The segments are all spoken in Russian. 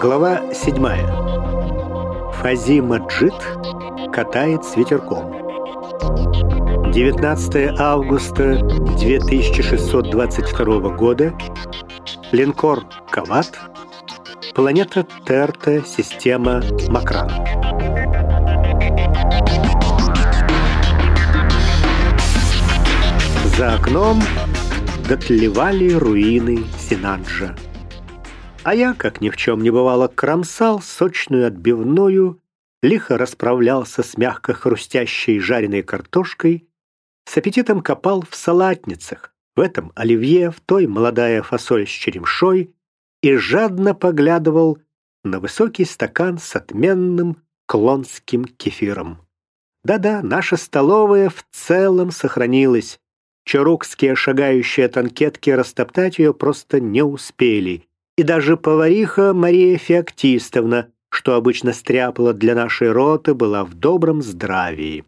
Глава 7. Фази Маджид катает с ветерком. 19 августа 2622 года. Линкор Кават. Планета Терта, система Макран. За окном дотлевали руины Синанджа. А я, как ни в чем не бывало, кромсал сочную отбивную, лихо расправлялся с мягко хрустящей жареной картошкой, с аппетитом копал в салатницах, в этом оливье, в той молодая фасоль с черемшой и жадно поглядывал на высокий стакан с отменным клонским кефиром. Да-да, наша столовая в целом сохранилась. Чарукские шагающие танкетки растоптать ее просто не успели — и даже повариха Мария Феоктистовна, что обычно стряпала для нашей роты, была в добром здравии.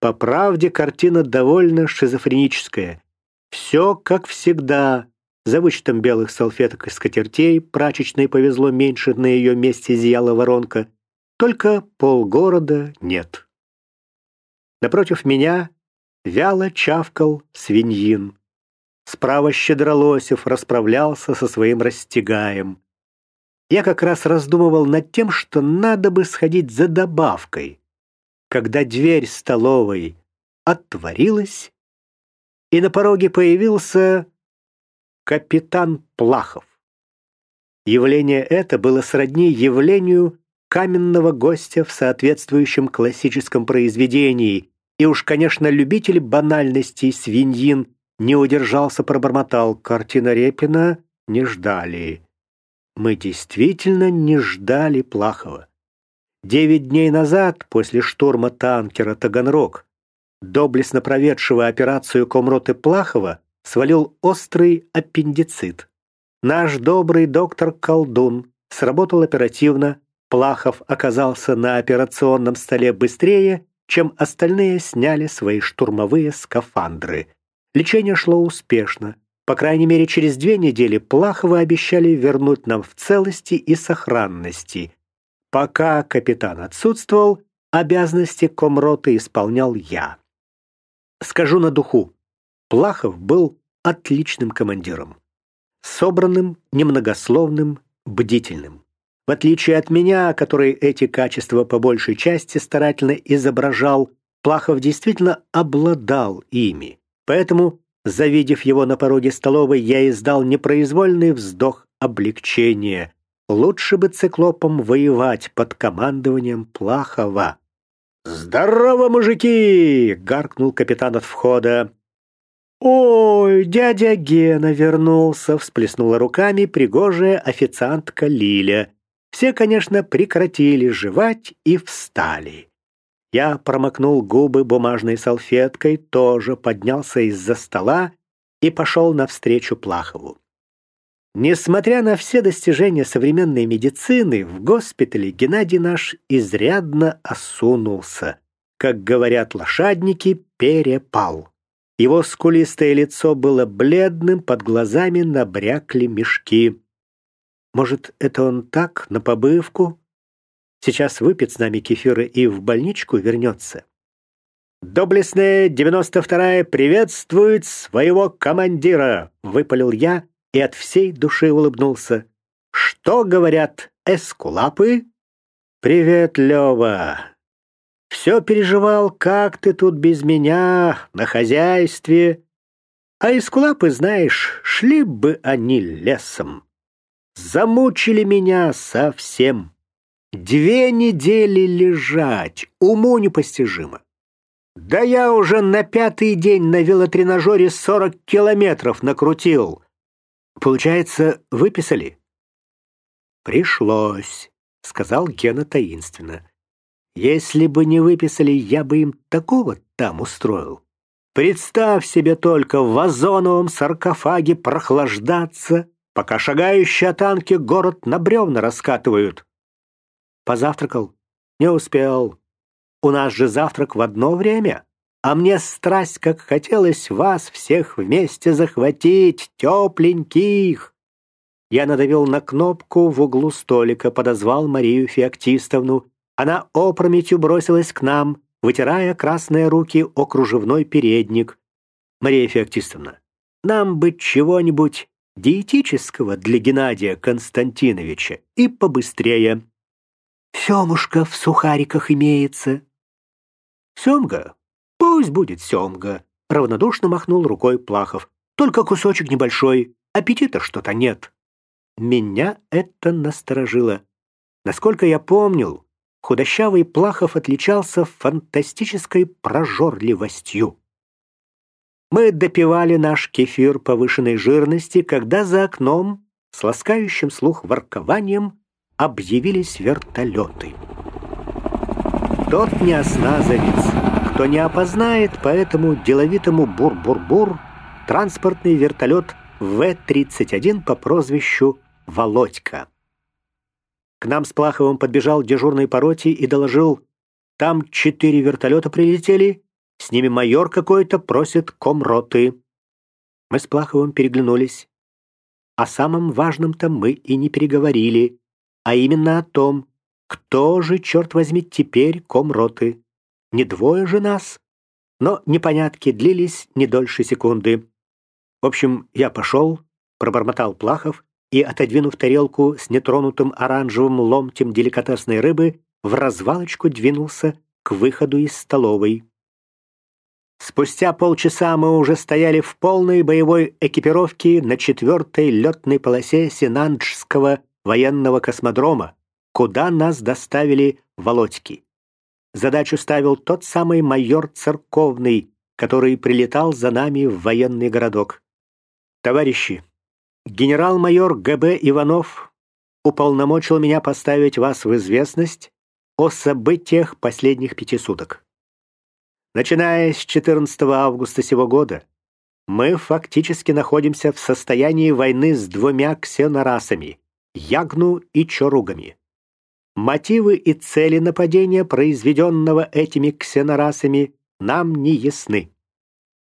По правде, картина довольно шизофреническая. Все как всегда. За вычетом белых салфеток и скатертей прачечной повезло меньше, на ее месте зияла воронка. Только полгорода нет. Напротив меня вяло чавкал свиньин. Справа Щедролосев расправлялся со своим растягаем. Я как раз раздумывал над тем, что надо бы сходить за добавкой, когда дверь столовой отворилась, и на пороге появился капитан Плахов. Явление это было сродни явлению каменного гостя в соответствующем классическом произведении, и уж, конечно, любители банальностей свиньин не удержался, пробормотал. Картина Репина не ждали. Мы действительно не ждали Плахова. Девять дней назад, после штурма танкера «Таганрог», доблестно проведшего операцию комроты Плахова, свалил острый аппендицит. Наш добрый доктор Колдун сработал оперативно, Плахов оказался на операционном столе быстрее, чем остальные сняли свои штурмовые скафандры. Лечение шло успешно. По крайней мере, через две недели Плахова обещали вернуть нам в целости и сохранности. Пока капитан отсутствовал, обязанности комроты исполнял я. Скажу на духу, Плахов был отличным командиром. Собранным, немногословным, бдительным. В отличие от меня, который эти качества по большей части старательно изображал, Плахов действительно обладал ими. Поэтому, завидев его на пороге столовой, я издал непроизвольный вздох облегчения. Лучше бы циклопом воевать под командованием Плахова. «Здорово, мужики!» — гаркнул капитан от входа. «Ой, дядя Гена вернулся!» — всплеснула руками пригожая официантка Лиля. Все, конечно, прекратили жевать и встали. Я промокнул губы бумажной салфеткой, тоже поднялся из-за стола и пошел навстречу Плахову. Несмотря на все достижения современной медицины, в госпитале Геннадий наш изрядно осунулся. Как говорят лошадники, перепал. Его скулистое лицо было бледным, под глазами набрякли мешки. Может, это он так, на побывку? Сейчас выпьет с нами кефира и в больничку вернется. «Доблестная 92-я приветствует своего командира!» — выпалил я и от всей души улыбнулся. «Что говорят эскулапы?» «Привет, Лёва!» «Все переживал, как ты тут без меня, на хозяйстве. А эскулапы, знаешь, шли бы они лесом. Замучили меня совсем». Две недели лежать, уму непостижимо. Да я уже на пятый день на велотренажере сорок километров накрутил. Получается, выписали? Пришлось, сказал Гена таинственно. Если бы не выписали, я бы им такого там устроил. Представь себе только в озоновом саркофаге прохлаждаться, пока шагающие танки город на бревна раскатывают. Позавтракал? Не успел. У нас же завтрак в одно время. А мне страсть, как хотелось вас всех вместе захватить, тепленьких. Я надавил на кнопку в углу столика, подозвал Марию Феоктистовну. Она опрометью бросилась к нам, вытирая красные руки о кружевной передник. «Мария Феоктистовна, нам бы чего-нибудь диетического для Геннадия Константиновича и побыстрее». «Семушка в сухариках имеется». «Семга? Пусть будет семга», — равнодушно махнул рукой Плахов. «Только кусочек небольшой, аппетита что-то нет». Меня это насторожило. Насколько я помнил, худощавый Плахов отличался фантастической прожорливостью. Мы допивали наш кефир повышенной жирности, когда за окном, с ласкающим слух воркованием, объявились вертолеты. Тот не осназовец, кто не опознает по этому деловитому бур-бур-бур транспортный вертолет В-31 по прозвищу Володька. К нам с Плаховым подбежал дежурный по роте и доложил, там четыре вертолета прилетели, с ними майор какой-то просит комроты. Мы с Плаховым переглянулись. О самом важном-то мы и не переговорили, а именно о том, кто же, черт возьми, теперь комроты. Не двое же нас. Но непонятки длились не дольше секунды. В общем, я пошел, пробормотал Плахов и, отодвинув тарелку с нетронутым оранжевым ломтем деликатесной рыбы, в развалочку двинулся к выходу из столовой. Спустя полчаса мы уже стояли в полной боевой экипировке на четвертой летной полосе Синанджского военного космодрома, куда нас доставили Володьки. Задачу ставил тот самый майор Церковный, который прилетал за нами в военный городок. «Товарищи, Генерал-майор ГБ Иванов уполномочил меня поставить вас в известность о событиях последних пяти суток. Начиная с 14 августа сего года, мы фактически находимся в состоянии войны с двумя ксенорасами – Ягну и Чоругами. Мотивы и цели нападения, произведенного этими ксенорасами, нам не ясны.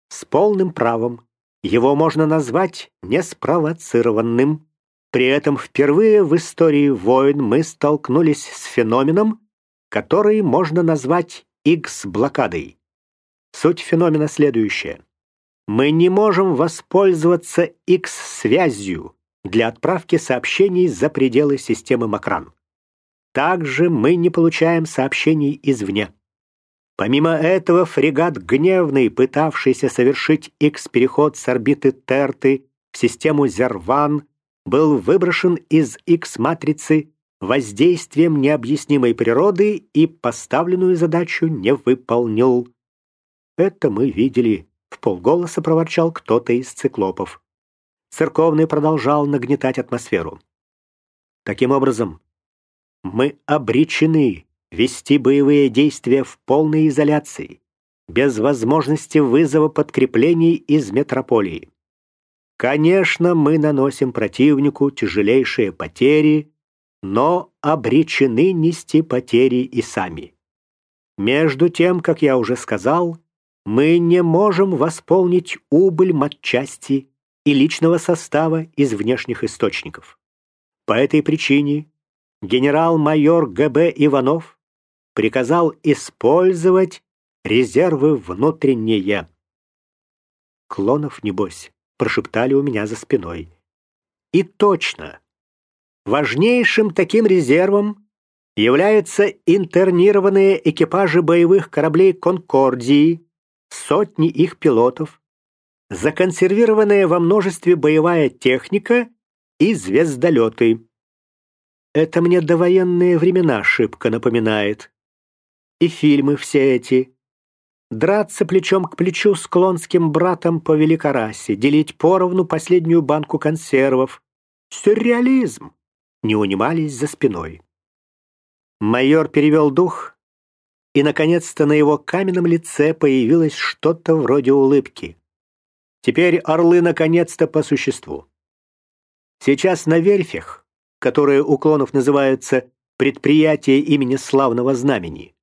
С полным правом его можно назвать неспровоцированным. При этом впервые в истории войн мы столкнулись с феноменом, который можно назвать X-блокадой. Суть феномена следующая. Мы не можем воспользоваться X-связью для отправки сообщений за пределы системы Макран. Также мы не получаем сообщений извне. Помимо этого, фрегат «Гневный», пытавшийся совершить X-переход с орбиты Терты в систему Зерван, был выброшен из X-матрицы воздействием необъяснимой природы и поставленную задачу не выполнил. «Это мы видели», — в полголоса проворчал кто-то из циклопов. Церковный продолжал нагнетать атмосферу. Таким образом, мы обречены вести боевые действия в полной изоляции, без возможности вызова подкреплений из метрополии. Конечно, мы наносим противнику тяжелейшие потери, но обречены нести потери и сами. Между тем, как я уже сказал, мы не можем восполнить убыль матчасти и личного состава из внешних источников. По этой причине генерал-майор ГБ Иванов приказал использовать резервы внутренние. «Клонов, небось», — прошептали у меня за спиной. И точно. Важнейшим таким резервом являются интернированные экипажи боевых кораблей «Конкордии», сотни их пилотов, законсервированная во множестве боевая техника и звездолеты. Это мне довоенные времена шибко напоминает и фильмы все эти. Драться плечом к плечу с клонским братом по великорасе, делить поровну последнюю банку консервов. Сюрреализм! Не унимались за спиной. Майор перевел дух, и, наконец-то, на его каменном лице появилось что-то вроде улыбки. Теперь орлы наконец-то по существу. Сейчас на верфях, которые у клонов называются «предприятие имени славного знамени»,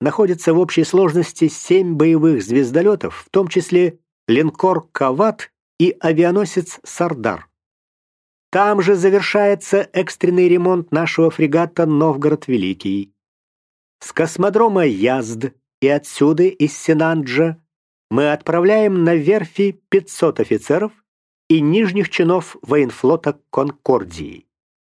находится в общей сложности семь боевых звездолетов, в том числе линкор «Кават» и авианосец «Сардар». Там же завершается экстренный ремонт нашего фрегата «Новгород Великий». С космодрома Язд и отсюда, из Синанджа, мы отправляем на верфи 500 офицеров и нижних чинов военфлота Конкордии.